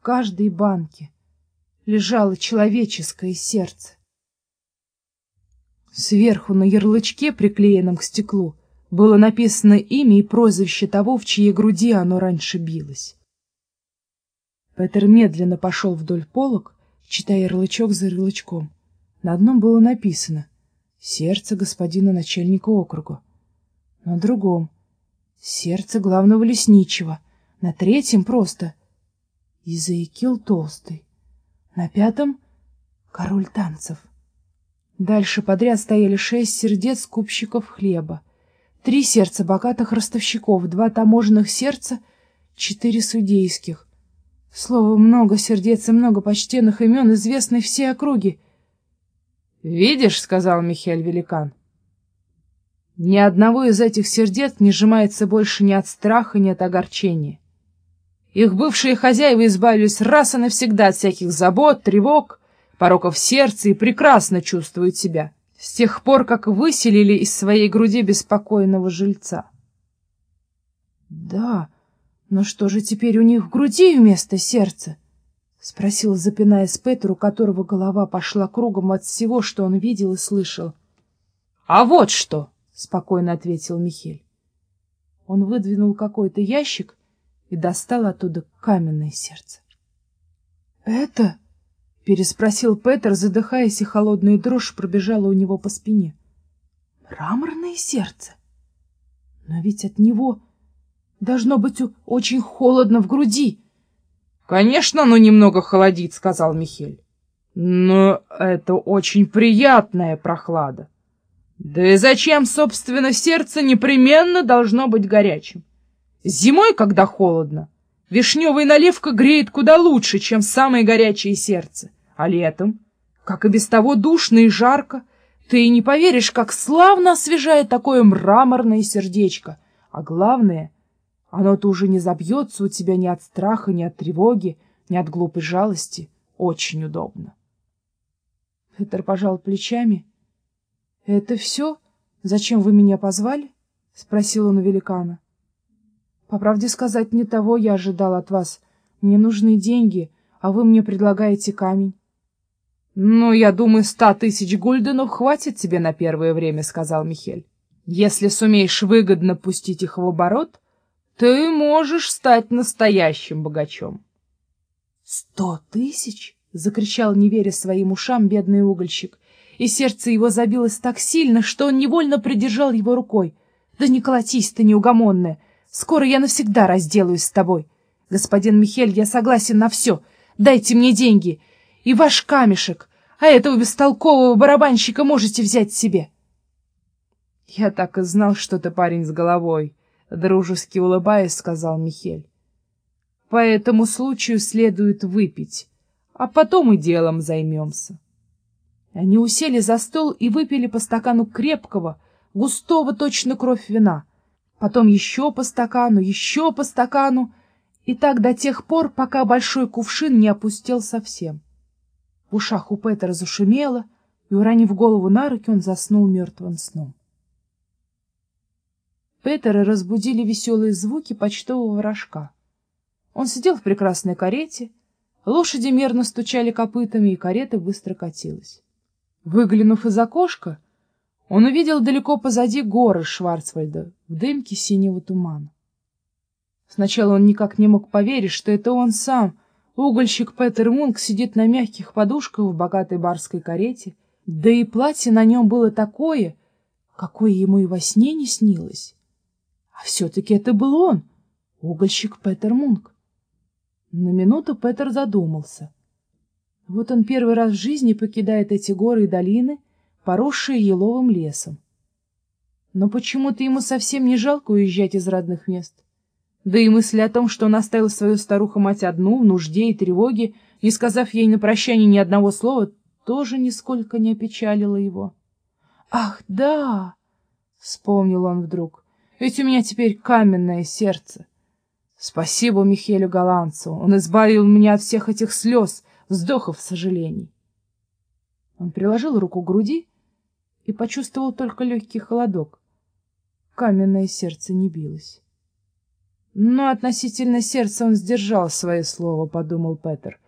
каждой банке лежало человеческое сердце. Сверху на ярлычке, приклеенном к стеклу, было написано имя и прозвище того, в чьей груди оно раньше билось. Петер медленно пошел вдоль полок, читая ярлычок за ярлычком. На одном было написано «Сердце господина начальника округа», на другом «Сердце главного лесничего», на третьем просто «Изаикил Толстый», на пятом «Король танцев». Дальше подряд стояли шесть сердец купщиков хлеба, три сердца богатых ростовщиков, два таможенных сердца, четыре судейских. Слово много сердец и много почтенных имен, известны все округи. — Видишь, — сказал Михаил Великан, — ни одного из этих сердец не сжимается больше ни от страха, ни от огорчения. Их бывшие хозяева избавились раз и навсегда от всяких забот, тревог, пороков сердца и прекрасно чувствуют себя с тех пор, как выселили из своей груди беспокойного жильца. — Да, но что же теперь у них в груди вместо сердца? — спросил, запинаясь Петр, у которого голова пошла кругом от всего, что он видел и слышал. — А вот что! — спокойно ответил Михель. Он выдвинул какой-то ящик и достал оттуда каменное сердце. — Это... — переспросил Петер, задыхаясь, и холодная дрожь пробежала у него по спине. «Мраморное сердце? Но ведь от него должно быть очень холодно в груди». «Конечно, оно немного холодит», — сказал Михель. «Но это очень приятная прохлада. Да и зачем, собственно, сердце непременно должно быть горячим? Зимой, когда холодно, Вишневая наливка греет куда лучше, чем самое горячее сердце. А летом, как и без того душно и жарко, ты и не поверишь, как славно освежает такое мраморное сердечко. А главное, оно-то уже не забьется у тебя ни от страха, ни от тревоги, ни от глупой жалости. Очень удобно. Петр пожал плечами. — Это все? Зачем вы меня позвали? — спросил он у великана. — по правде сказать, не того я ожидал от вас. Мне нужны деньги, а вы мне предлагаете камень. — Ну, я думаю, ста тысяч гульденов хватит тебе на первое время, — сказал Михель. — Если сумеешь выгодно пустить их в оборот, ты можешь стать настоящим богачом. — Сто тысяч? — закричал, не веря своим ушам, бедный угольщик, и сердце его забилось так сильно, что он невольно придержал его рукой. — Да не колотись ты, неугомонная! Скоро я навсегда разделаюсь с тобой. Господин Михель, я согласен на все. Дайте мне деньги. И ваш камешек. А этого бестолкового барабанщика можете взять себе. Я так и знал, что ты парень с головой, — дружески улыбаясь, сказал Михель. По этому случаю следует выпить, а потом и делом займемся. Они усели за стол и выпили по стакану крепкого, густого точно кровь вина — потом еще по стакану, еще по стакану, и так до тех пор, пока большой кувшин не опустел совсем. В ушах у Петера зашумело, и, уронив голову на руки, он заснул мертвым сном. Петера разбудили веселые звуки почтового рожка. Он сидел в прекрасной карете, лошади мерно стучали копытами, и карета быстро катилась. Выглянув из окошка, он увидел далеко позади горы Шварцвальда в дымке синего тумана. Сначала он никак не мог поверить, что это он сам, угольщик Петер Мунк, сидит на мягких подушках в богатой барской карете, да и платье на нем было такое, какое ему и во сне не снилось. А все-таки это был он, угольщик Петер Мунк. На минуту Петер задумался. Вот он первый раз в жизни покидает эти горы и долины — поросшие еловым лесом. Но почему-то ему совсем не жалко уезжать из родных мест. Да и мысль о том, что он оставил свою старуху-мать одну, в нужде и тревоге, не сказав ей на прощание ни одного слова, тоже нисколько не опечалила его. «Ах, да!» — вспомнил он вдруг. «Ведь у меня теперь каменное сердце. Спасибо Михелю Голландцу, он избавил меня от всех этих слез, вздохов, сожалений». Он приложил руку к груди и почувствовал только легкий холодок. Каменное сердце не билось. Но относительно сердца он сдержал свое слово, подумал Петер.